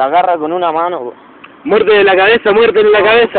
la agarra con una mano. Muerte de la cabeza, muerte en la cabeza.